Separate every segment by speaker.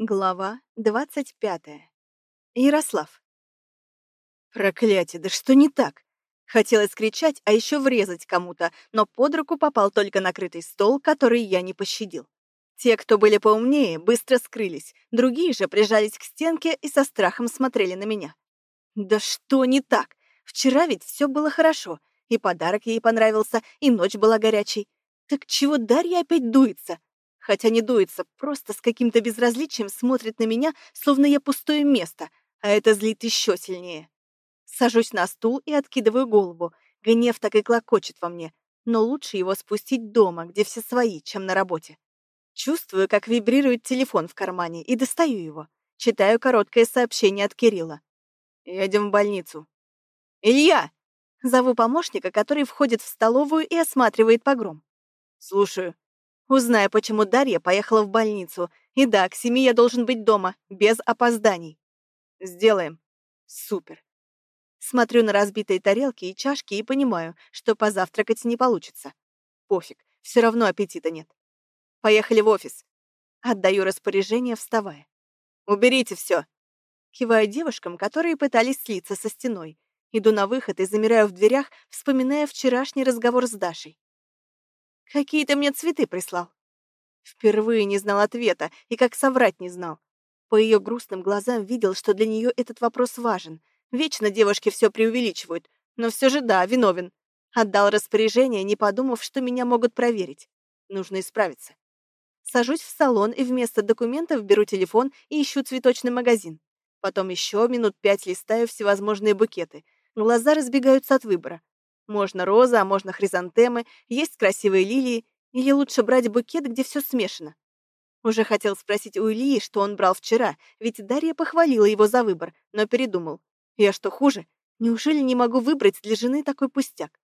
Speaker 1: Глава двадцать пятая. Ярослав. Проклятие, да что не так? Хотелось кричать, а еще врезать кому-то, но под руку попал только накрытый стол, который я не пощадил. Те, кто были поумнее, быстро скрылись, другие же прижались к стенке и со страхом смотрели на меня. Да что не так? Вчера ведь все было хорошо, и подарок ей понравился, и ночь была горячей. Так чего Дарья опять дуется? Хотя не дуется, просто с каким-то безразличием смотрит на меня, словно я пустое место, а это злит еще сильнее. Сажусь на стул и откидываю голову. Гнев так и клокочет во мне, но лучше его спустить дома, где все свои, чем на работе. Чувствую, как вибрирует телефон в кармане, и достаю его. Читаю короткое сообщение от Кирилла. «Едем в больницу». «Илья!» Зову помощника, который входит в столовую и осматривает погром. «Слушаю», Узнаю, почему Дарья поехала в больницу. И да, к семи я должен быть дома, без опозданий. Сделаем. Супер. Смотрю на разбитые тарелки и чашки и понимаю, что позавтракать не получится. Пофиг, все равно аппетита нет. Поехали в офис. Отдаю распоряжение, вставая. Уберите все. Киваю девушкам, которые пытались слиться со стеной. Иду на выход и замираю в дверях, вспоминая вчерашний разговор с Дашей. Какие ты мне цветы прислал? Впервые не знал ответа и как соврать не знал. По ее грустным глазам видел, что для нее этот вопрос важен. Вечно девушки все преувеличивают, но все же да, виновен. Отдал распоряжение, не подумав, что меня могут проверить. Нужно исправиться. Сажусь в салон и вместо документов беру телефон и ищу цветочный магазин. Потом еще минут пять листаю всевозможные букеты. Глаза разбегаются от выбора. Можно розы, а можно хризантемы, есть красивые лилии, или лучше брать букет, где все смешано. Уже хотел спросить у Ильи, что он брал вчера, ведь Дарья похвалила его за выбор, но передумал. Я что, хуже? Неужели не могу выбрать для жены такой пустяк?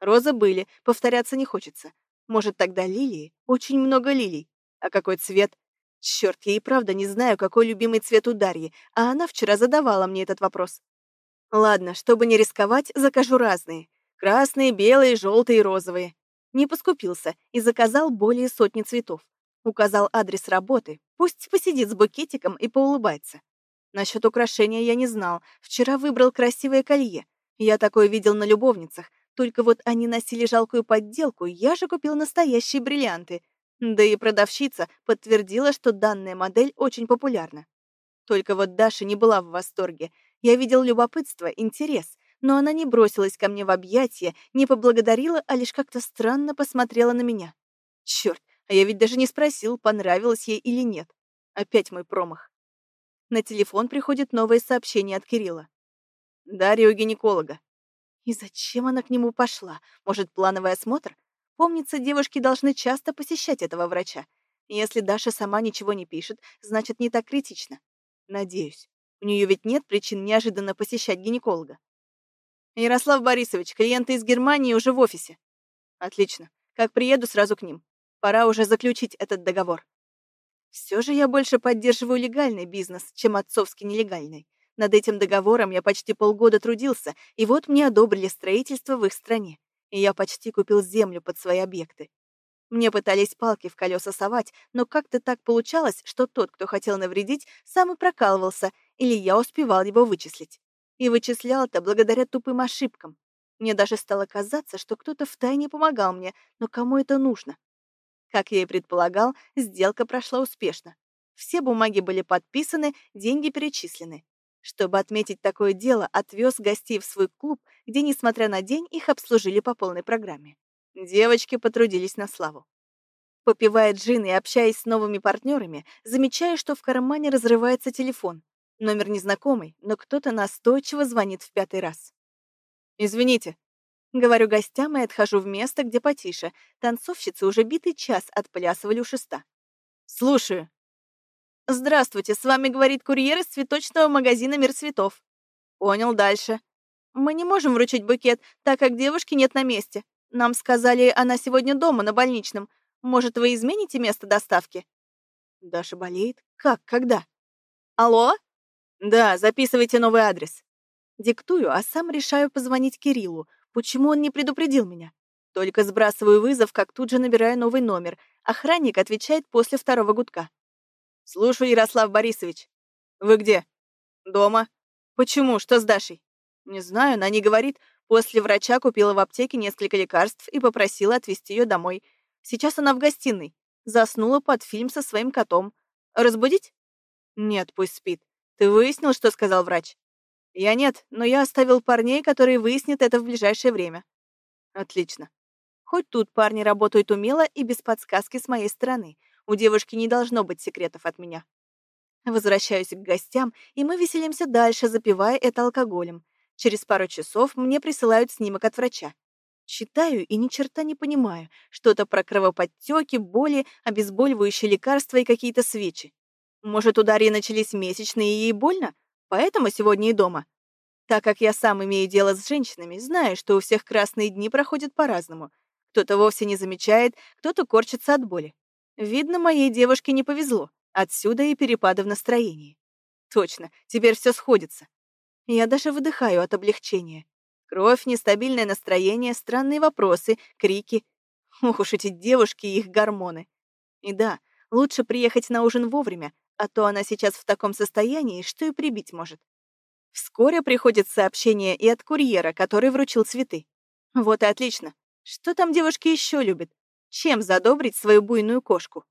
Speaker 1: Розы были, повторяться не хочется. Может, тогда лилии? Очень много лилий. А какой цвет? Черт, я и правда не знаю, какой любимый цвет у Дарьи, а она вчера задавала мне этот вопрос. Ладно, чтобы не рисковать, закажу разные. Красные, белые, желтые и розовые. Не поскупился и заказал более сотни цветов. Указал адрес работы. Пусть посидит с букетиком и поулыбается. Насчет украшения я не знал. Вчера выбрал красивое колье. Я такое видел на любовницах. Только вот они носили жалкую подделку, я же купил настоящие бриллианты. Да и продавщица подтвердила, что данная модель очень популярна. Только вот Даша не была в восторге. Я видел любопытство, интерес, но она не бросилась ко мне в объятия, не поблагодарила, а лишь как-то странно посмотрела на меня. Черт, а я ведь даже не спросил, понравилось ей или нет. Опять мой промах. На телефон приходит новое сообщение от Кирилла. Дарья у гинеколога. И зачем она к нему пошла? Может, плановый осмотр? Помнится, девушки должны часто посещать этого врача. Если Даша сама ничего не пишет, значит, не так критично. Надеюсь. У нее ведь нет причин неожиданно посещать гинеколога. Ярослав Борисович, клиенты из Германии уже в офисе. Отлично. Как приеду, сразу к ним. Пора уже заключить этот договор. Все же я больше поддерживаю легальный бизнес, чем отцовский нелегальный. Над этим договором я почти полгода трудился, и вот мне одобрили строительство в их стране. И я почти купил землю под свои объекты. Мне пытались палки в колеса совать, но как-то так получалось, что тот, кто хотел навредить, сам и прокалывался, или я успевал его вычислить. И вычислял это благодаря тупым ошибкам. Мне даже стало казаться, что кто-то втайне помогал мне, но кому это нужно? Как я и предполагал, сделка прошла успешно. Все бумаги были подписаны, деньги перечислены. Чтобы отметить такое дело, отвез гостей в свой клуб, где, несмотря на день, их обслужили по полной программе. Девочки потрудились на славу. Попивая джин и общаясь с новыми партнерами, замечаю, что в кармане разрывается телефон. Номер незнакомый, но кто-то настойчиво звонит в пятый раз. «Извините», — говорю гостям и отхожу в место, где потише. Танцовщицы уже битый час отплясывали у шеста. «Слушаю». «Здравствуйте, с вами говорит курьер из цветочного магазина «Мир цветов». «Понял, дальше». «Мы не можем вручить букет, так как девушки нет на месте. Нам сказали, она сегодня дома, на больничном. Может, вы измените место доставки?» Даша болеет? Как? Когда? «Алло?» Да, записывайте новый адрес. Диктую, а сам решаю позвонить Кириллу. Почему он не предупредил меня? Только сбрасываю вызов, как тут же набираю новый номер. Охранник отвечает после второго гудка. Слушаю, Ярослав Борисович. Вы где? Дома. Почему? Что с Дашей? Не знаю, она не говорит. После врача купила в аптеке несколько лекарств и попросила отвезти ее домой. Сейчас она в гостиной. Заснула под фильм со своим котом. Разбудить? Нет, пусть спит. Ты выяснил, что сказал врач? Я нет, но я оставил парней, которые выяснят это в ближайшее время. Отлично. Хоть тут парни работают умело и без подсказки с моей стороны. У девушки не должно быть секретов от меня. Возвращаюсь к гостям, и мы веселимся дальше, запивая это алкоголем. Через пару часов мне присылают снимок от врача. Читаю и ни черта не понимаю. Что-то про кровоподтеки, боли, обезболивающие лекарства и какие-то свечи. Может, у Дарьи начались месячные и ей больно? Поэтому сегодня и дома. Так как я сам имею дело с женщинами, знаю, что у всех красные дни проходят по-разному. Кто-то вовсе не замечает, кто-то корчится от боли. Видно, моей девушке не повезло. Отсюда и перепады в настроении. Точно, теперь все сходится. Я даже выдыхаю от облегчения. Кровь, нестабильное настроение, странные вопросы, крики. Ох уж эти девушки и их гормоны. И да, лучше приехать на ужин вовремя, а то она сейчас в таком состоянии, что и прибить может. Вскоре приходит сообщение и от курьера, который вручил цветы. Вот и отлично. Что там девушки еще любят? Чем задобрить свою буйную кошку?